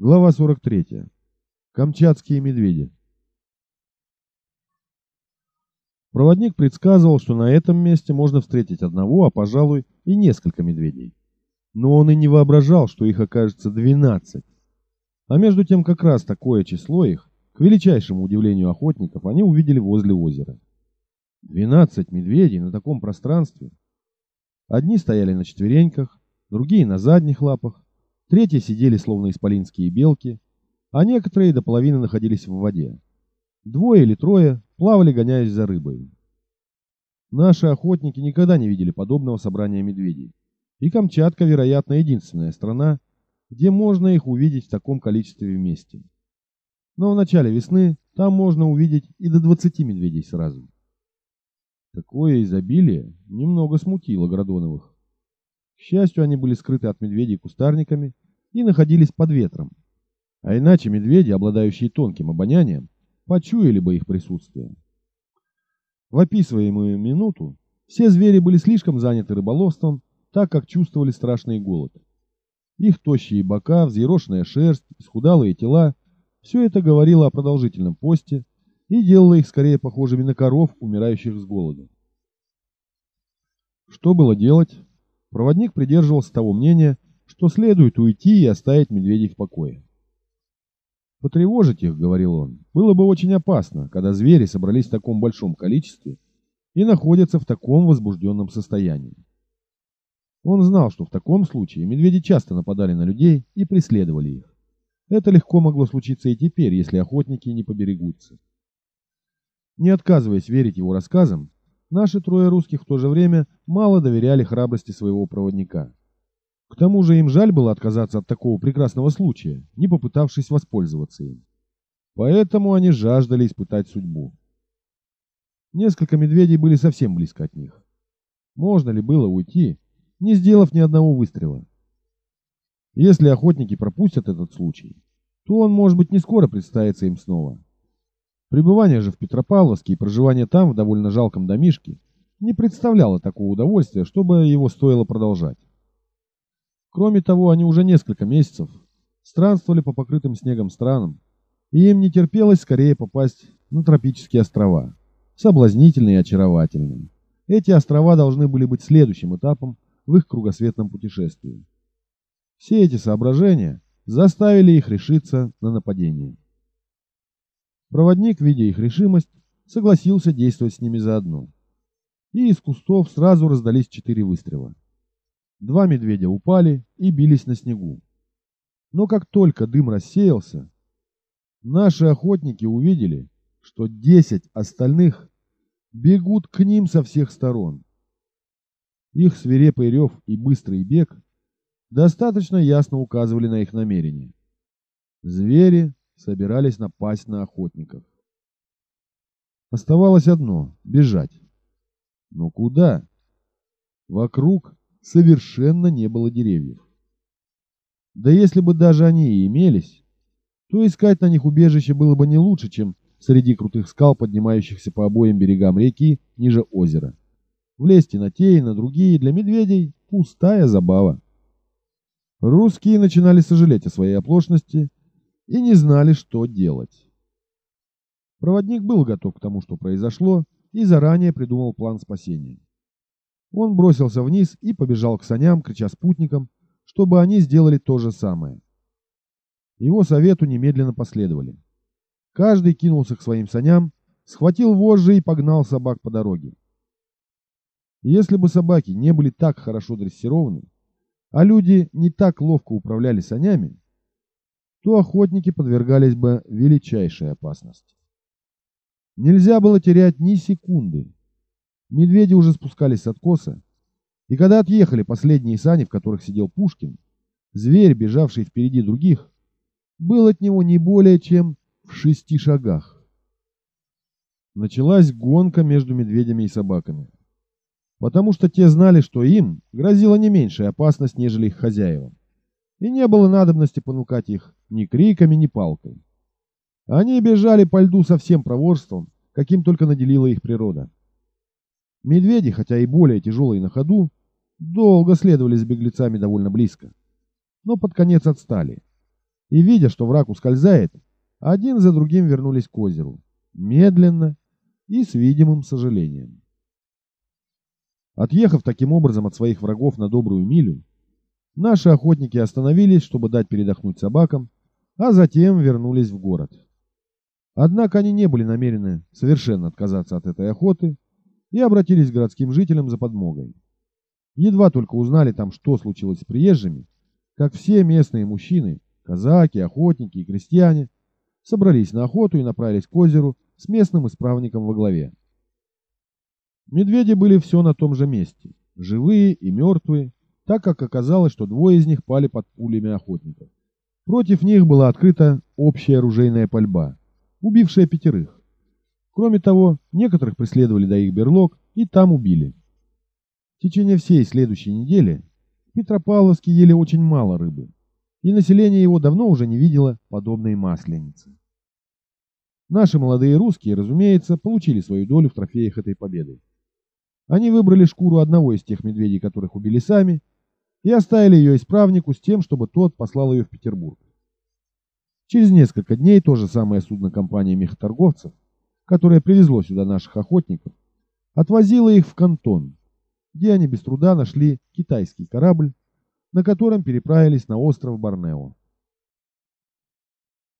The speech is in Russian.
Глава 43. Камчатские медведи. Проводник предсказывал, что на этом месте можно встретить одного, а, пожалуй, и несколько медведей. Но он и не воображал, что их окажется 12. А между тем как раз такое число их, к величайшему удивлению охотников, они увидели возле озера. 12 медведей на таком пространстве. Одни стояли на четвереньках, другие на задних лапах, Третьи сидели словно исполинские белки, а некоторые до половины находились в воде. Двое или трое плавали, гоняясь за рыбой. Наши охотники никогда не видели подобного собрания медведей. И Камчатка, вероятно, единственная страна, где можно их увидеть в таком количестве вместе. Но в начале весны там можно увидеть и до 20 медведей сразу. Такое изобилие немного смутило Градоновых. К счастью, они были скрыты от медведей кустарниками и находились под ветром. А иначе медведи, обладающие тонким обонянием, почуяли бы их присутствие. В описываемую минуту все звери были слишком заняты рыболовством, так как чувствовали страшный голод. Их тощие бока, взъерошенная шерсть, исхудалые тела – все это говорило о продолжительном посте и делало их скорее похожими на коров, умирающих с голоду. Что было делать? Проводник придерживался того мнения, что следует уйти и оставить медведей в покое. «Потревожить их, — говорил он, — было бы очень опасно, когда звери собрались в таком большом количестве и находятся в таком возбужденном состоянии. Он знал, что в таком случае медведи часто нападали на людей и преследовали их. Это легко могло случиться и теперь, если охотники не поберегутся. Не отказываясь верить его рассказам, Наши трое русских в то же время мало доверяли храбрости своего проводника. К тому же им жаль было отказаться от такого прекрасного случая, не попытавшись воспользоваться им. Поэтому они жаждали испытать судьбу. Несколько медведей были совсем близко от них. Можно ли было уйти, не сделав ни одного выстрела? Если охотники пропустят этот случай, то он, может быть, не скоро представится им снова. Пребывание же в Петропавловске и проживание там в довольно жалком домишке не представляло такого удовольствия, чтобы его стоило продолжать. Кроме того, они уже несколько месяцев странствовали по покрытым снегом странам, и им не терпелось скорее попасть на тропические острова, соблазнительные и очаровательные. Эти острова должны были быть следующим этапом в их кругосветном путешествии. Все эти соображения заставили их решиться на нападение. Проводник, видя их решимость, согласился действовать с ними заодно. И из кустов сразу раздались четыре выстрела. Два медведя упали и бились на снегу. Но как только дым рассеялся, наши охотники увидели, что десять остальных бегут к ним со всех сторон. Их свирепый рев и быстрый бег достаточно ясно указывали на их намерения. Звери собирались напасть на охотников. Оставалось одно — бежать. Но куда? Вокруг совершенно не было деревьев. Да если бы даже они и имелись, то искать на них убежище было бы не лучше, чем среди крутых скал, поднимающихся по обоим берегам реки ниже озера. Влезть и на те, и на другие для медведей – пустая забава. Русские начинали сожалеть о своей оплошности и не знали, что делать. Проводник был готов к тому, что произошло, и заранее придумал план спасения. Он бросился вниз и побежал к саням, крича спутникам, чтобы они сделали то же самое. Его совету немедленно последовали. Каждый кинулся к своим саням, схватил вожжи и погнал собак по дороге. Если бы собаки не были так хорошо дрессированы, а люди не так ловко управляли санями, то охотники подвергались бы величайшей опасности. Нельзя было терять ни секунды. Медведи уже спускались с откоса, и когда отъехали последние сани, в которых сидел Пушкин, зверь, бежавший впереди других, был от него не более чем в шести шагах. Началась гонка между медведями и собаками, потому что те знали, что им грозила не меньшая опасность, нежели их хозяевам и не было надобности понукать их ни криками, ни палкой. Они бежали по льду со всем проворством, каким только наделила их природа. Медведи, хотя и более тяжелые на ходу, долго следовали с беглецами довольно близко, но под конец отстали. И, видя, что враг ускользает, один за другим вернулись к озеру, медленно и с видимым сожалением. Отъехав таким образом от своих врагов на добрую милю, наши охотники остановились, чтобы дать передохнуть собакам, а затем вернулись в город. Однако они не были намерены совершенно отказаться от этой охоты и обратились к городским жителям за подмогой. Едва только узнали там, что случилось с приезжими, как все местные мужчины, казаки, охотники и крестьяне, собрались на охоту и направились к озеру с местным исправником во главе. Медведи были все на том же месте, живые и мертвые, так как оказалось, что двое из них пали под пулями охотников. Против них была открыта общая оружейная пальба, убившая пятерых. Кроме того, некоторых преследовали до их берлог и там убили. В течение всей следующей недели в Петропавловске ели очень мало рыбы, и население его давно уже не видело подобной масленицы. Наши молодые русские, разумеется, получили свою долю в трофеях этой победы. Они выбрали шкуру одного из тех медведей, которых убили сами, и оставили ее исправнику с тем, чтобы тот послал ее в Петербург. Через несколько дней то же самое судно компании мехоторговцев, которое привезло сюда наших охотников, отвозило их в Кантон, где они без труда нашли китайский корабль, на котором переправились на остров Борнео.